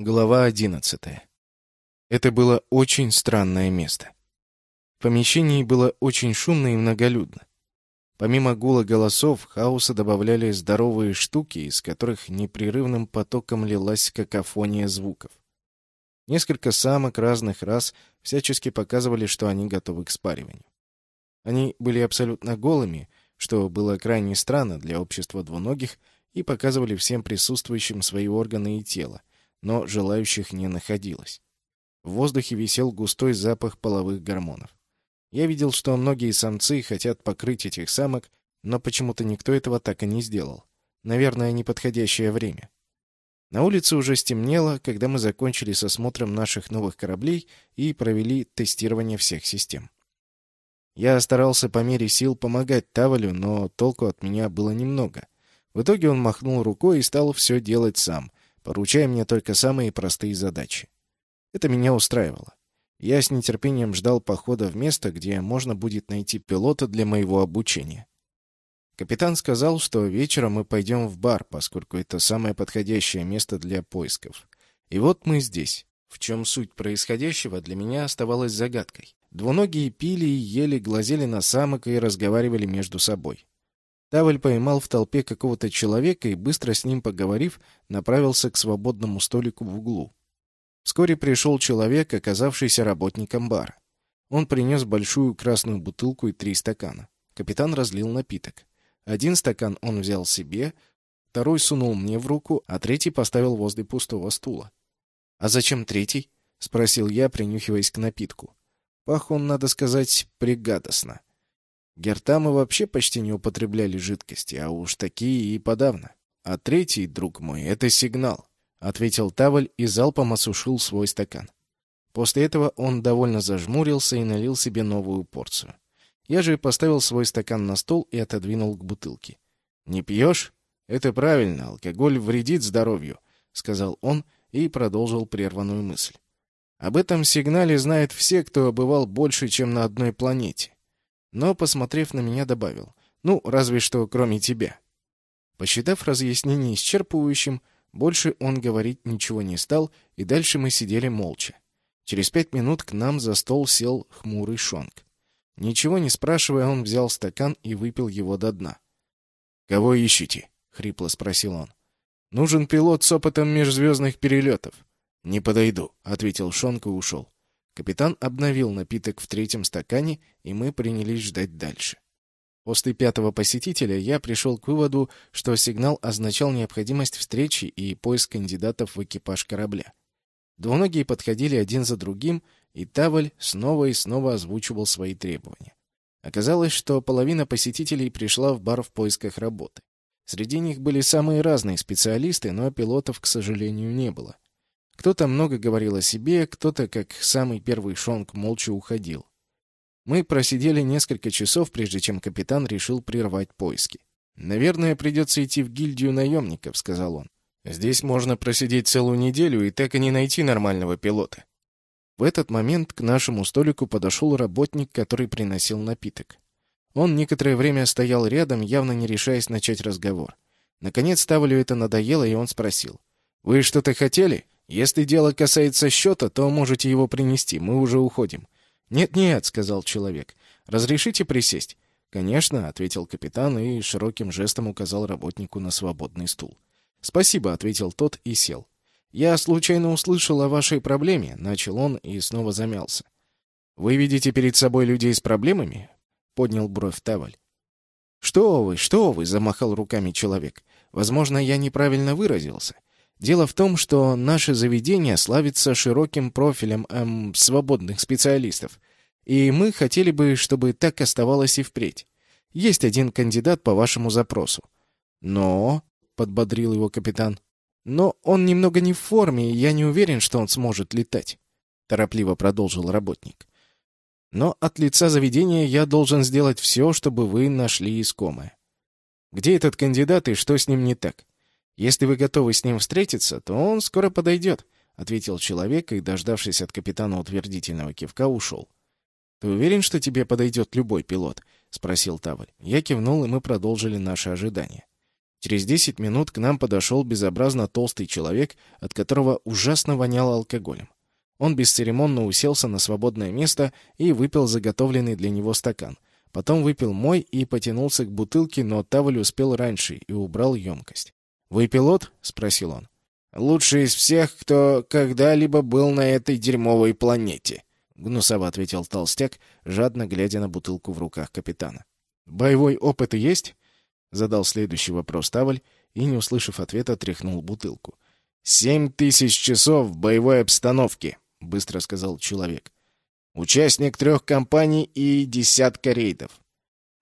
Глава одиннадцатая. Это было очень странное место. В помещении было очень шумно и многолюдно. Помимо гула голосов, хаоса добавляли здоровые штуки, из которых непрерывным потоком лилась какофония звуков. Несколько самок разных рас всячески показывали, что они готовы к спариванию. Они были абсолютно голыми, что было крайне странно для общества двуногих, и показывали всем присутствующим свои органы и тело, но желающих не находилось. В воздухе висел густой запах половых гормонов. Я видел, что многие самцы хотят покрыть этих самок, но почему-то никто этого так и не сделал. Наверное, неподходящее время. На улице уже стемнело, когда мы закончили с осмотром наших новых кораблей и провели тестирование всех систем. Я старался по мере сил помогать Тавалю, но толку от меня было немного. В итоге он махнул рукой и стал все делать сам, поручая мне только самые простые задачи. Это меня устраивало. Я с нетерпением ждал похода в место, где можно будет найти пилота для моего обучения. Капитан сказал, что вечером мы пойдем в бар, поскольку это самое подходящее место для поисков. И вот мы здесь. В чем суть происходящего, для меня оставалась загадкой. Двуногие пили и ели, глазели на самок и разговаривали между собой. Таваль поймал в толпе какого-то человека и, быстро с ним поговорив, направился к свободному столику в углу. Вскоре пришел человек, оказавшийся работником бара. Он принес большую красную бутылку и три стакана. Капитан разлил напиток. Один стакан он взял себе, второй сунул мне в руку, а третий поставил возле пустого стула. «А зачем третий?» — спросил я, принюхиваясь к напитку. Пах он, надо сказать, пригадостно. Гертамы вообще почти не употребляли жидкости, а уж такие и подавно. А третий, друг мой, это сигнал, — ответил Таваль и залпом осушил свой стакан. После этого он довольно зажмурился и налил себе новую порцию. Я же поставил свой стакан на стол и отодвинул к бутылке. «Не пьешь? Это правильно, алкоголь вредит здоровью», — сказал он и продолжил прерванную мысль. Об этом сигнале знают все, кто бывал больше, чем на одной планете но, посмотрев на меня, добавил. «Ну, разве что кроме тебя». Посчитав разъяснение исчерпывающим, больше он говорить ничего не стал, и дальше мы сидели молча. Через пять минут к нам за стол сел хмурый Шонг. Ничего не спрашивая, он взял стакан и выпил его до дна. «Кого ищете?» — хрипло спросил он. «Нужен пилот с опытом межзвездных перелетов». «Не подойду», — ответил Шонг и ушел. Капитан обновил напиток в третьем стакане, и мы принялись ждать дальше. После пятого посетителя я пришел к выводу, что сигнал означал необходимость встречи и поиск кандидатов в экипаж корабля. Двуногие подходили один за другим, и Таваль снова и снова озвучивал свои требования. Оказалось, что половина посетителей пришла в бар в поисках работы. Среди них были самые разные специалисты, но пилотов, к сожалению, не было. Кто-то много говорил о себе, кто-то, как самый первый Шонг, молча уходил. Мы просидели несколько часов, прежде чем капитан решил прервать поиски. «Наверное, придется идти в гильдию наемников», — сказал он. «Здесь можно просидеть целую неделю и так и не найти нормального пилота». В этот момент к нашему столику подошел работник, который приносил напиток. Он некоторое время стоял рядом, явно не решаясь начать разговор. Наконец Тавлю это надоело, и он спросил. «Вы что-то хотели?» Если дело касается счета, то можете его принести, мы уже уходим». «Нет-нет», — сказал человек, — «разрешите присесть?» «Конечно», — ответил капитан и широким жестом указал работнику на свободный стул. «Спасибо», — ответил тот и сел. «Я случайно услышал о вашей проблеме», — начал он и снова замялся. «Вы видите перед собой людей с проблемами?» — поднял бровь Таваль. «Что вы, что вы!» — замахал руками человек. «Возможно, я неправильно выразился. Дело в том, что наше заведение славится широким профилем эм, свободных специалистов, и мы хотели бы, чтобы так оставалось и впредь. Есть один кандидат по вашему запросу. Но, — подбодрил его капитан, — но он немного не в форме, и я не уверен, что он сможет летать, — торопливо продолжил работник. Но от лица заведения я должен сделать все, чтобы вы нашли искомое. Где этот кандидат и что с ним не так? Если вы готовы с ним встретиться, то он скоро подойдет», — ответил человек и, дождавшись от капитана утвердительного кивка, ушел. «Ты уверен, что тебе подойдет любой пилот?» — спросил Таваль. Я кивнул, и мы продолжили наше ожидание. Через десять минут к нам подошел безобразно толстый человек, от которого ужасно воняло алкоголем. Он бесцеремонно уселся на свободное место и выпил заготовленный для него стакан. Потом выпил мой и потянулся к бутылке, но Тавль успел раньше и убрал емкость. «Вы пилот?» — спросил он. «Лучший из всех, кто когда-либо был на этой дерьмовой планете», — гнусово ответил толстяк, жадно глядя на бутылку в руках капитана. «Боевой опыт есть?» — задал следующий вопрос Тавль и, не услышав ответа, тряхнул бутылку. «Семь тысяч часов в боевой обстановке», — быстро сказал человек. «Участник трех компаний и десятка рейдов».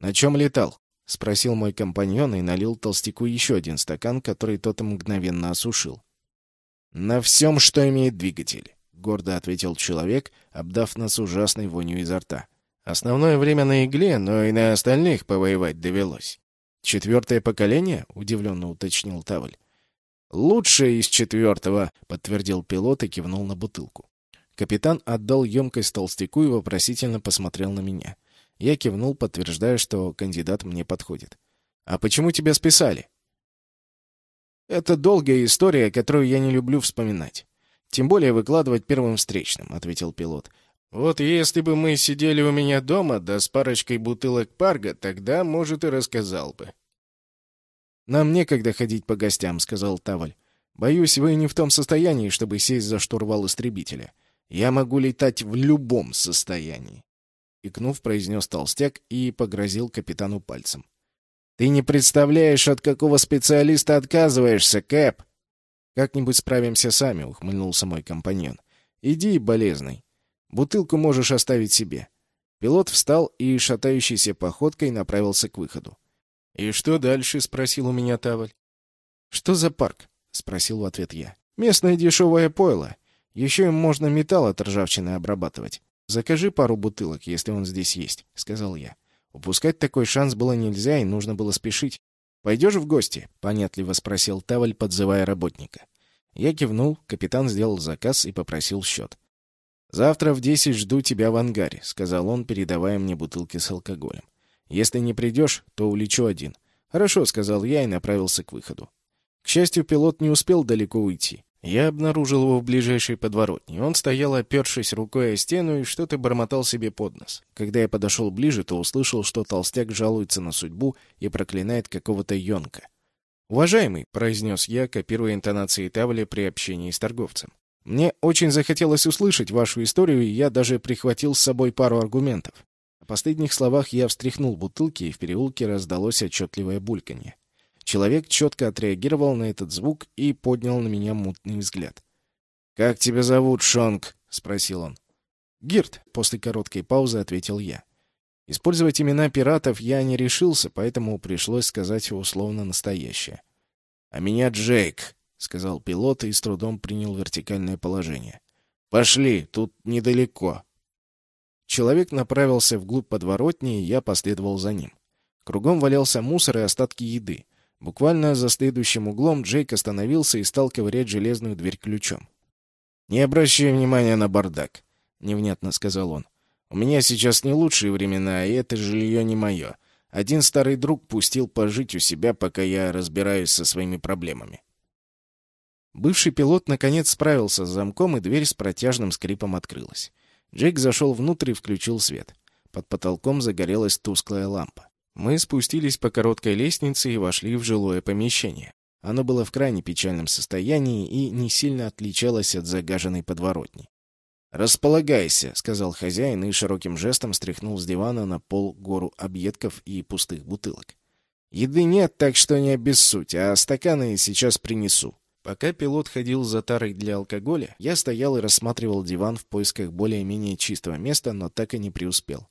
«На чем летал?» — спросил мой компаньон и налил толстяку еще один стакан, который тот мгновенно осушил. «На всем, что имеет двигатель», — гордо ответил человек, обдав нас ужасной вонью изо рта. «Основное время на игле, но и на остальных повоевать довелось». «Четвертое поколение?» — удивленно уточнил Тавль. «Лучшее из четвертого», — подтвердил пилот и кивнул на бутылку. Капитан отдал емкость толстяку и вопросительно посмотрел на меня. Я кивнул, подтверждая, что кандидат мне подходит. «А почему тебя списали?» «Это долгая история, которую я не люблю вспоминать. Тем более выкладывать первым встречным», — ответил пилот. Вот если бы мы сидели у меня дома, да с парочкой бутылок парга, тогда, может, и рассказал бы. «Нам некогда ходить по гостям», — сказал Таваль. «Боюсь, вы не в том состоянии, чтобы сесть за штурвал истребителя. Я могу летать в любом состоянии». Икнув, произнес толстяк и погрозил капитану пальцем. «Ты не представляешь, от какого специалиста отказываешься, Кэп!» «Как-нибудь справимся сами», — ухмыльнулся мой компаньон. «Иди, болезный. Бутылку можешь оставить себе». Пилот встал и шатающейся походкой направился к выходу. «И что дальше?» — спросил у меня Таваль. «Что за парк?» — спросил в ответ я. «Местное дешевое пойло. Еще им можно металл от ржавчины обрабатывать. Закажи пару бутылок, если он здесь есть», — сказал я. Упускать такой шанс было нельзя, и нужно было спешить. «Пойдешь в гости?» — понятливо спросил Таваль, подзывая работника. Я кивнул, капитан сделал заказ и попросил счет. «Завтра в десять жду тебя в ангаре», — сказал он, передавая мне бутылки с алкоголем. «Если не придешь, то улечу один». «Хорошо», — сказал я и направился к выходу. К счастью, пилот не успел далеко уйти. Я обнаружил его в ближайшей подворотне. Он стоял, опершись рукой о стену, и что-то бормотал себе под нос. Когда я подошел ближе, то услышал, что толстяк жалуется на судьбу и проклинает какого-то йонка. «Уважаемый», — произнес я, копируя интонации Тавля при общении с торговцем. Мне очень захотелось услышать вашу историю, и я даже прихватил с собой пару аргументов. На последних словах я встряхнул бутылки, и в переулке раздалось отчетливое бульканье. Человек четко отреагировал на этот звук и поднял на меня мутный взгляд. «Как тебя зовут, Шонг?» — спросил он. «Гирт», — после короткой паузы ответил я. Использовать имена пиратов я не решился, поэтому пришлось сказать условно настоящее. «А меня Джейк», — сказал пилот и с трудом принял вертикальное положение. «Пошли, тут недалеко». Человек направился вглубь подворотни, и я последовал за ним. Кругом валялся мусор и остатки еды. Буквально за следующим углом Джейк остановился и стал ковырять железную дверь ключом. «Не обращай внимания на бардак», — невнятно сказал он. «У меня сейчас не лучшие времена, и это жилье не мое. Один старый друг пустил пожить у себя, пока я разбираюсь со своими проблемами. Бывший пилот наконец справился с замком, и дверь с протяжным скрипом открылась. Джейк зашел внутрь и включил свет. Под потолком загорелась тусклая лампа. Мы спустились по короткой лестнице и вошли в жилое помещение. Оно было в крайне печальном состоянии и не сильно отличалось от загаженной подворотни. «Располагайся», — сказал хозяин и широким жестом стряхнул с дивана на пол гору объедков и пустых бутылок. «Еды нет, так что не обессудь, а стаканы сейчас принесу». Пока пилот ходил за тарой для алкоголя, я стоял и рассматривал диван в поисках более-менее чистого места, но так и не преуспел.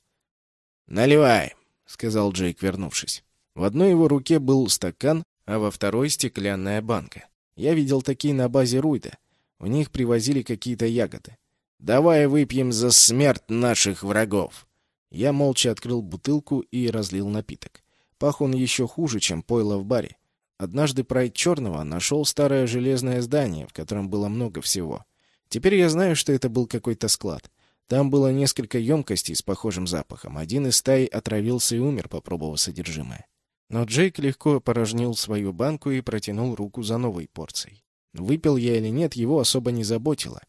«Наливай!» — сказал Джейк, вернувшись. В одной его руке был стакан, а во второй — стеклянная банка. Я видел такие на базе Руйда. В них привозили какие-то ягоды. «Давай выпьем за смерть наших врагов!» Я молча открыл бутылку и разлил напиток. Пах он еще хуже, чем пойло в баре. Однажды Прайд Черного нашел старое железное здание, в котором было много всего. Теперь я знаю, что это был какой-то склад. Там было несколько емкостей с похожим запахом. Один из стаи отравился и умер, попробовав содержимое. Но Джейк легко порожнил свою банку и протянул руку за новой порцией. Выпил я или нет, его особо не заботило.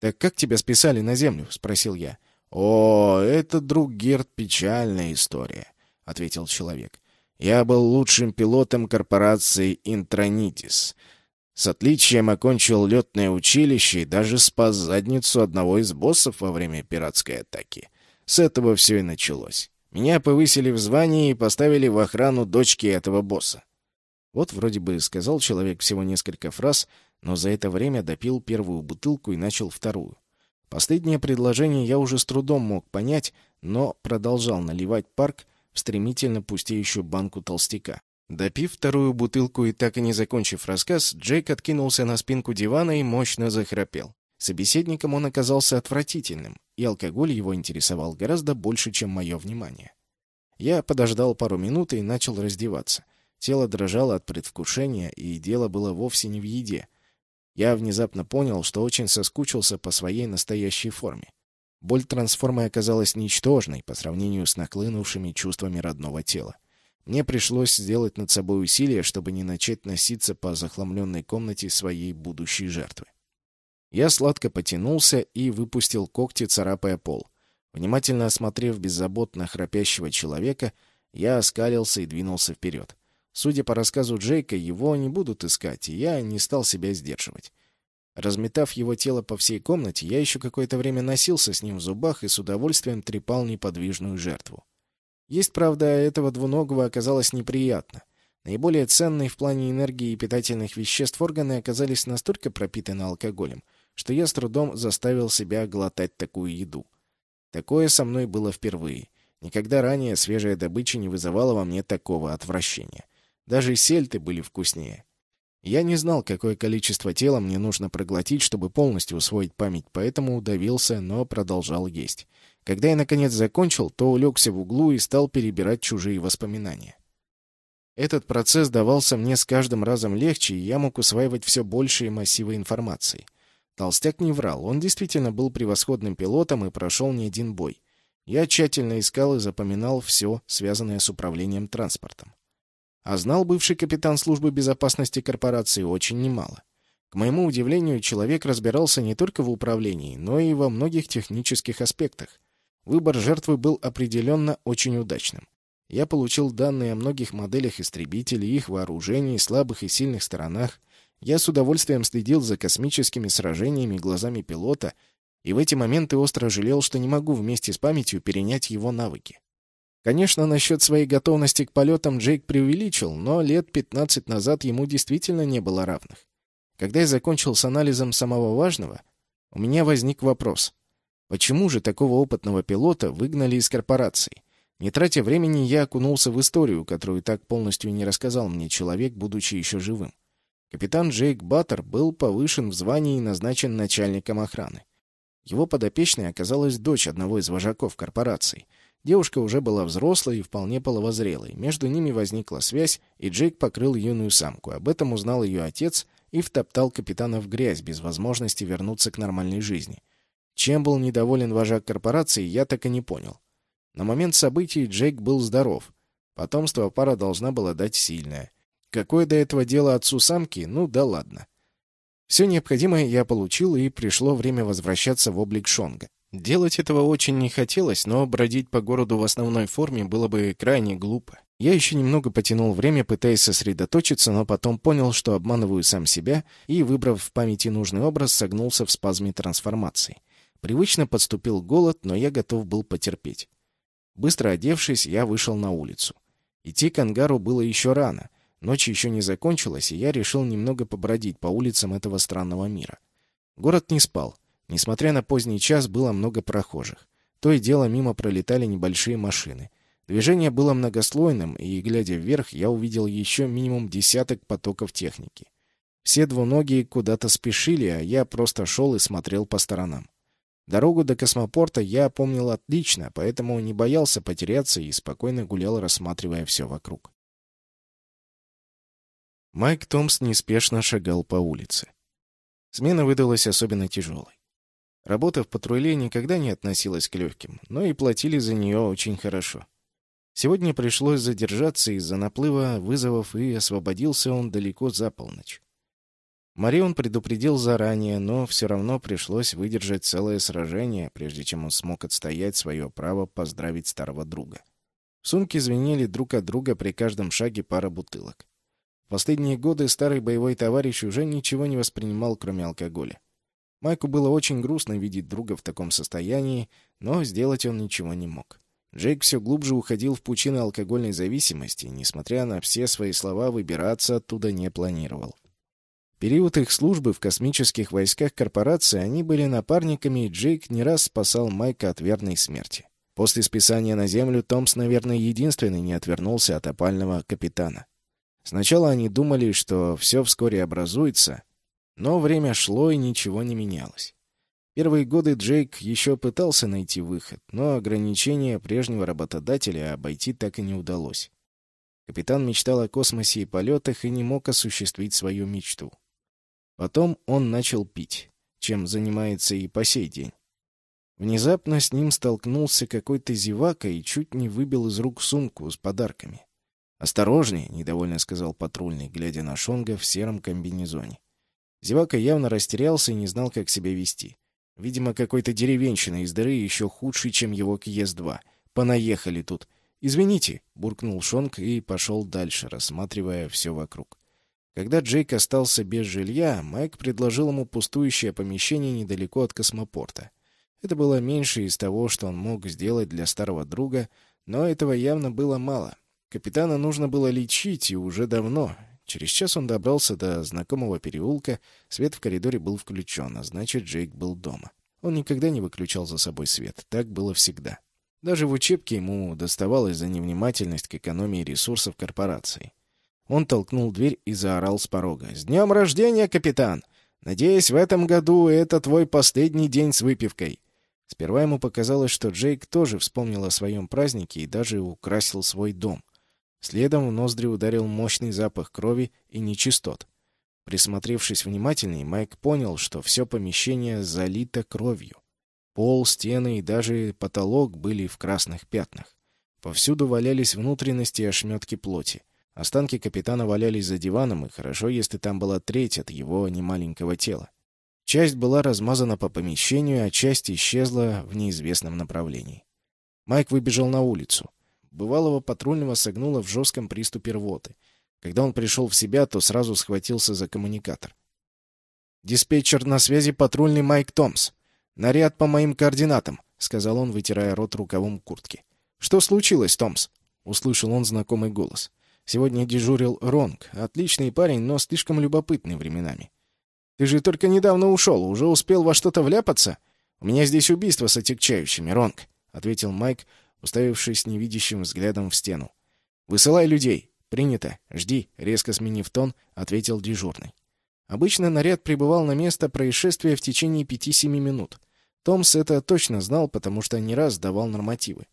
«Так как тебя списали на землю?» — спросил я. «О, это, друг Герд, печальная история», — ответил человек. «Я был лучшим пилотом корпорации «Интронитис». С отличием окончил летное училище и даже спас задницу одного из боссов во время пиратской атаки. С этого все и началось. Меня повысили в звании и поставили в охрану дочки этого босса. Вот вроде бы сказал человек всего несколько фраз, но за это время допил первую бутылку и начал вторую. Последнее предложение я уже с трудом мог понять, но продолжал наливать парк в стремительно пустеющую банку толстяка. Допив вторую бутылку и так и не закончив рассказ, Джейк откинулся на спинку дивана и мощно захрапел. Собеседником он оказался отвратительным, и алкоголь его интересовал гораздо больше, чем мое внимание. Я подождал пару минут и начал раздеваться. Тело дрожало от предвкушения, и дело было вовсе не в еде. Я внезапно понял, что очень соскучился по своей настоящей форме. Боль трансформы оказалась ничтожной по сравнению с наклынувшими чувствами родного тела. Мне пришлось сделать над собой усилие, чтобы не начать носиться по захламленной комнате своей будущей жертвы. Я сладко потянулся и выпустил когти, царапая пол. Внимательно осмотрев беззаботно храпящего человека, я оскалился и двинулся вперед. Судя по рассказу Джейка, его не будут искать, и я не стал себя сдерживать. Разметав его тело по всей комнате, я еще какое-то время носился с ним в зубах и с удовольствием трепал неподвижную жертву. Есть, правда, этого двуногого оказалось неприятно. Наиболее ценные в плане энергии и питательных веществ органы оказались настолько пропитаны алкоголем, что я с трудом заставил себя глотать такую еду. Такое со мной было впервые. Никогда ранее свежая добыча не вызывала во мне такого отвращения. Даже сельты были вкуснее. Я не знал, какое количество тела мне нужно проглотить, чтобы полностью усвоить память, поэтому удавился, но продолжал есть. Когда я, наконец, закончил, то улегся в углу и стал перебирать чужие воспоминания. Этот процесс давался мне с каждым разом легче, и я мог усваивать все большие массивы информации. Толстяк не врал, он действительно был превосходным пилотом и прошел не один бой. Я тщательно искал и запоминал все, связанное с управлением транспортом. А знал бывший капитан службы безопасности корпорации очень немало. К моему удивлению, человек разбирался не только в управлении, но и во многих технических аспектах. Выбор жертвы был определенно очень удачным. Я получил данные о многих моделях истребителей, их вооружении, слабых и сильных сторонах, я с удовольствием следил за космическими сражениями глазами пилота, и в эти моменты остро жалел, что не могу вместе с памятью перенять его навыки. Конечно, насчет своей готовности к полетам Джейк преувеличил, но лет 15 назад ему действительно не было равных. Когда я закончил с анализом самого важного, у меня возник вопрос. Почему же такого опытного пилота выгнали из корпорации? Не тратя времени, я окунулся в историю, которую так полностью не рассказал мне человек, будучи еще живым. Капитан Джейк Баттер был повышен в звании и назначен начальником охраны. Его подопечной оказалась дочь одного из вожаков корпорации. Девушка уже была взрослой и вполне половозрелой. Между ними возникла связь, и Джейк покрыл юную самку. Об этом узнал ее отец и втоптал капитана в грязь без возможности вернуться к нормальной жизни. Чем был недоволен вожак корпорации, я так и не понял. На момент событий Джейк был здоров. Потомство пара должна была дать сильное — Какое до этого дело отцу самки? Ну да ладно. Все необходимое я получил, и пришло время возвращаться в облик Шонга. Делать этого очень не хотелось, но бродить по городу в основной форме было бы крайне глупо. Я еще немного потянул время, пытаясь сосредоточиться, но потом понял, что обманываю сам себя, и, выбрав в памяти нужный образ, согнулся в спазме трансформации. Привычно подступил голод, но я готов был потерпеть. Быстро одевшись, я вышел на улицу. Идти к ангару было еще рано — Ночь еще не закончилась, и я решил немного побродить по улицам этого странного мира. Город не спал. Несмотря на поздний час, было много прохожих. То и дело мимо пролетали небольшие машины. Движение было многослойным, и, глядя вверх, я увидел еще минимум десяток потоков техники. Все двуногие куда-то спешили, а я просто шел и смотрел по сторонам. Дорогу до космопорта я помнил отлично, поэтому не боялся потеряться и спокойно гулял, рассматривая все вокруг. Майк Томс неспешно шагал по улице. Смена выдалась особенно тяжелой. Работа в патруле никогда не относилась к легким, но и платили за нее очень хорошо. Сегодня пришлось задержаться из-за наплыва вызовов, и освободился он далеко за полночь. Марион предупредил заранее, но все равно пришлось выдержать целое сражение, прежде чем он смог отстоять свое право поздравить старого друга. В сумке звенели друг от друга при каждом шаге пара бутылок. В последние годы старый боевой товарищ уже ничего не воспринимал, кроме алкоголя. Майку было очень грустно видеть друга в таком состоянии, но сделать он ничего не мог. Джейк все глубже уходил в пучины алкогольной зависимости, несмотря на все свои слова, выбираться оттуда не планировал. Период их службы в космических войсках корпорации они были напарниками, и Джейк не раз спасал Майка от верной смерти. После списания на Землю Томс, наверное, единственный не отвернулся от опального капитана. Сначала они думали, что все вскоре образуется, но время шло и ничего не менялось. Первые годы Джейк еще пытался найти выход, но ограничения прежнего работодателя обойти так и не удалось. Капитан мечтал о космосе и полетах и не мог осуществить свою мечту. Потом он начал пить, чем занимается и по сей день. Внезапно с ним столкнулся какой-то зевака и чуть не выбил из рук сумку с подарками. «Осторожнее!» — недовольно сказал патрульный, глядя на Шонга в сером комбинезоне. Зевака явно растерялся и не знал, как себя вести. Видимо, какой-то деревенщина из дыры еще худший, чем его КС-2. Понаехали тут. «Извините», — буркнул Шонг и пошел дальше, рассматривая все вокруг. Когда Джейк остался без жилья, Майк предложил ему пустующее помещение недалеко от космопорта. Это было меньше из того, что он мог сделать для старого друга, но этого явно было мало. Капитана нужно было лечить, и уже давно. Через час он добрался до знакомого переулка, свет в коридоре был включен, а значит, Джейк был дома. Он никогда не выключал за собой свет, так было всегда. Даже в учебке ему доставалось за невнимательность к экономии ресурсов корпорации. Он толкнул дверь и заорал с порога. «С днем рождения, капитан! Надеюсь, в этом году это твой последний день с выпивкой!» Сперва ему показалось, что Джейк тоже вспомнил о своем празднике и даже украсил свой дом. Следом в ноздри ударил мощный запах крови и нечистот. Присмотревшись внимательней, Майк понял, что все помещение залито кровью. Пол, стены и даже потолок были в красных пятнах. Повсюду валялись внутренности и ошметки плоти. Останки капитана валялись за диваном, и хорошо, если там была треть от его немаленького тела. Часть была размазана по помещению, а часть исчезла в неизвестном направлении. Майк выбежал на улицу. Бывалого патрульного согнуло в жестком приступе рвоты. Когда он пришел в себя, то сразу схватился за коммуникатор. «Диспетчер на связи, патрульный Майк Томс. Наряд по моим координатам», — сказал он, вытирая рот рукавом куртки. «Что случилось, Томс?» — услышал он знакомый голос. Сегодня дежурил Ронг. Отличный парень, но слишком любопытный временами. «Ты же только недавно ушел, уже успел во что-то вляпаться? У меня здесь убийство с отягчающими, Ронг», — ответил Майк, уставившись невидящим взглядом в стену. «Высылай людей!» «Принято. Жди», — резко сменив тон, ответил дежурный. Обычно наряд прибывал на место происшествия в течение пяти-семи минут. Томс это точно знал, потому что не раз давал нормативы.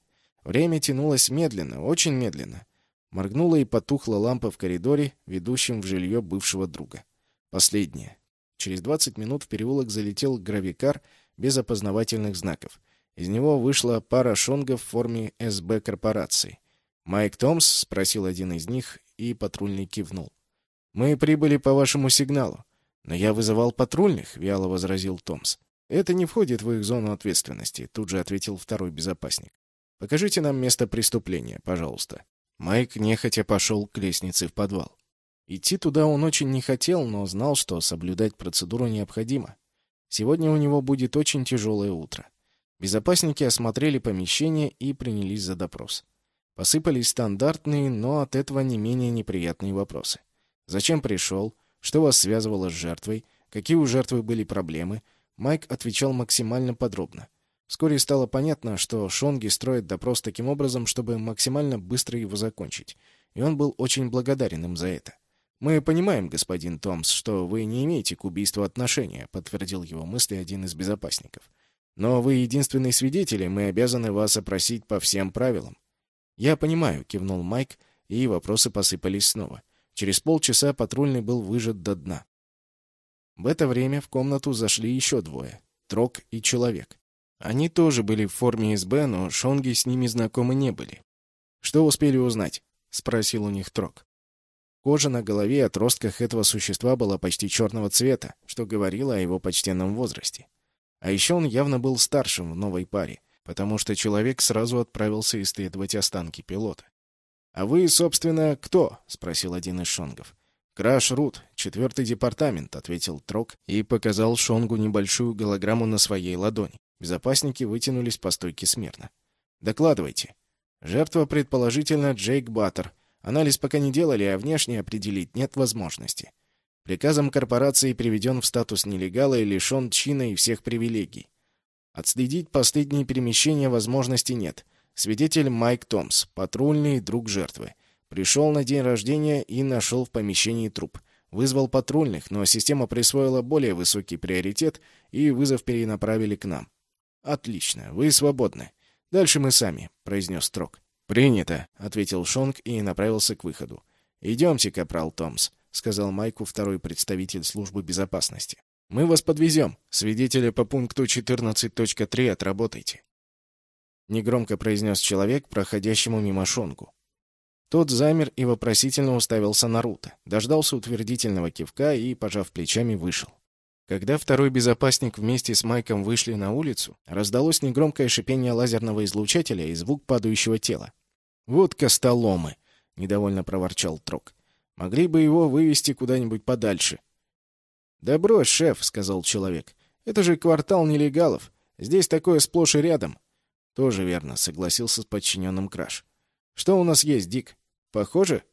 Время тянулось медленно, очень медленно. Моргнула и потухла лампа в коридоре, ведущем в жилье бывшего друга. Последняя. Через двадцать минут в переулок залетел гравикар без опознавательных знаков. Из него вышла пара шонгов в форме СБ корпорации. «Майк Томс?» — спросил один из них, и патрульный кивнул. «Мы прибыли по вашему сигналу». «Но я вызывал патрульных», — вяло возразил Томс. «Это не входит в их зону ответственности», — тут же ответил второй безопасник. «Покажите нам место преступления, пожалуйста». Майк нехотя пошел к лестнице в подвал. Идти туда он очень не хотел, но знал, что соблюдать процедуру необходимо. Сегодня у него будет очень тяжелое утро. Безопасники осмотрели помещение и принялись за допрос. Посыпались стандартные, но от этого не менее неприятные вопросы. Зачем пришел? Что вас связывало с жертвой? Какие у жертвы были проблемы? Майк отвечал максимально подробно. Вскоре стало понятно, что Шонги строит допрос таким образом, чтобы максимально быстро его закончить. И он был очень благодарен им за это. «Мы понимаем, господин Томс, что вы не имеете к убийству отношения», — подтвердил его мысли один из безопасников. Но вы единственный свидетель, и мы обязаны вас опросить по всем правилам. Я понимаю, кивнул Майк, и вопросы посыпались снова. Через полчаса патрульный был выжат до дна. В это время в комнату зашли еще двое — Трок и Человек. Они тоже были в форме СБ, но Шонги с ними знакомы не были. «Что успели узнать?» — спросил у них Трок. Кожа на голове и отростках этого существа была почти черного цвета, что говорило о его почтенном возрасте. А еще он явно был старшим в новой паре, потому что человек сразу отправился исследовать останки пилота. «А вы, собственно, кто?» — спросил один из шонгов. «Краш Рут, четвертый департамент», — ответил Трок и показал Шонгу небольшую голограмму на своей ладони. Безопасники вытянулись по стойке смирно. «Докладывайте». Жертва, предположительно, Джейк Баттер. Анализ пока не делали, а внешне определить нет возможности. Приказом корпорации приведен в статус нелегала и лишен чина и всех привилегий. Отследить последние перемещения возможности нет. Свидетель Майк Томс, патрульный друг жертвы. Пришел на день рождения и нашел в помещении труп. Вызвал патрульных, но система присвоила более высокий приоритет, и вызов перенаправили к нам. «Отлично, вы свободны. Дальше мы сами», — произнес Трок. «Принято», — ответил Шонг и направился к выходу. «Идемте, капрал Томс», — сказал Майку второй представитель службы безопасности. «Мы вас подвезем. Свидетеля по пункту 14.3 отработайте». Негромко произнес человек, проходящему мимо Шонгу. Тот замер и вопросительно уставился на Рута, дождался утвердительного кивка и, пожав плечами, вышел. Когда второй безопасник вместе с Майком вышли на улицу, раздалось негромкое шипение лазерного излучателя и звук падающего тела. «Вот костоломы!» — недовольно проворчал Трок. «Могли бы его вывести куда-нибудь подальше». «Да брось, шеф», — сказал человек. «Это же квартал нелегалов. Здесь такое сплошь и рядом». «Тоже верно», — согласился с подчиненным Краш. «Что у нас есть, Дик?» «Похоже?»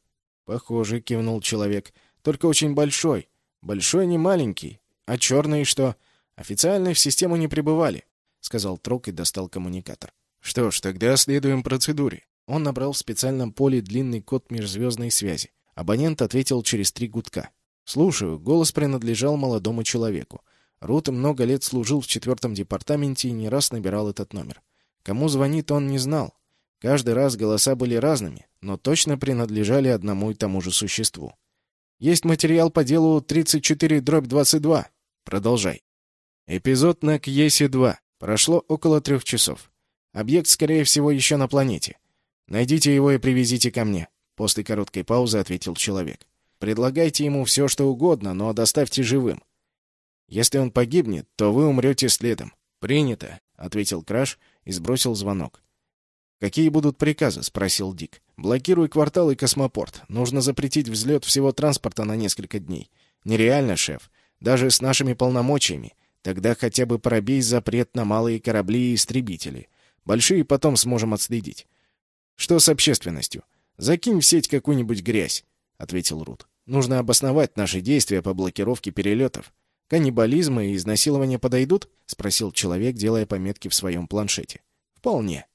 «Похоже», — кивнул человек. «Только очень большой. Большой, не маленький. А черные что?» «Официально в систему не прибывали», — сказал Трок и достал коммуникатор. «Что ж, тогда следуем процедуре». Он набрал в специальном поле длинный код межзвездной связи. Абонент ответил через три гудка. «Слушаю». Голос принадлежал молодому человеку. Рут много лет служил в четвертом департаменте и не раз набирал этот номер. Кому звонит, он не знал. Каждый раз голоса были разными, но точно принадлежали одному и тому же существу. Есть материал по делу 34-22. Продолжай. Эпизод на Кьесе-2. Прошло около трех часов. Объект, скорее всего, еще на планете. Найдите его и привезите ко мне. После короткой паузы ответил человек. Предлагайте ему все, что угодно, но доставьте живым. Если он погибнет, то вы умрете следом. Принято, ответил Краш и сбросил звонок. «Какие будут приказы?» — спросил Дик. «Блокируй квартал и космопорт. Нужно запретить взлет всего транспорта на несколько дней». «Нереально, шеф. Даже с нашими полномочиями. Тогда хотя бы пробей запрет на малые корабли и истребители. Большие потом сможем отследить». «Что с общественностью?» «Закинь в сеть какую-нибудь грязь», — ответил Рут. «Нужно обосновать наши действия по блокировке перелетов. Каннибализм и изнасилование подойдут?» — спросил человек, делая пометки в своем планшете. «Вполне».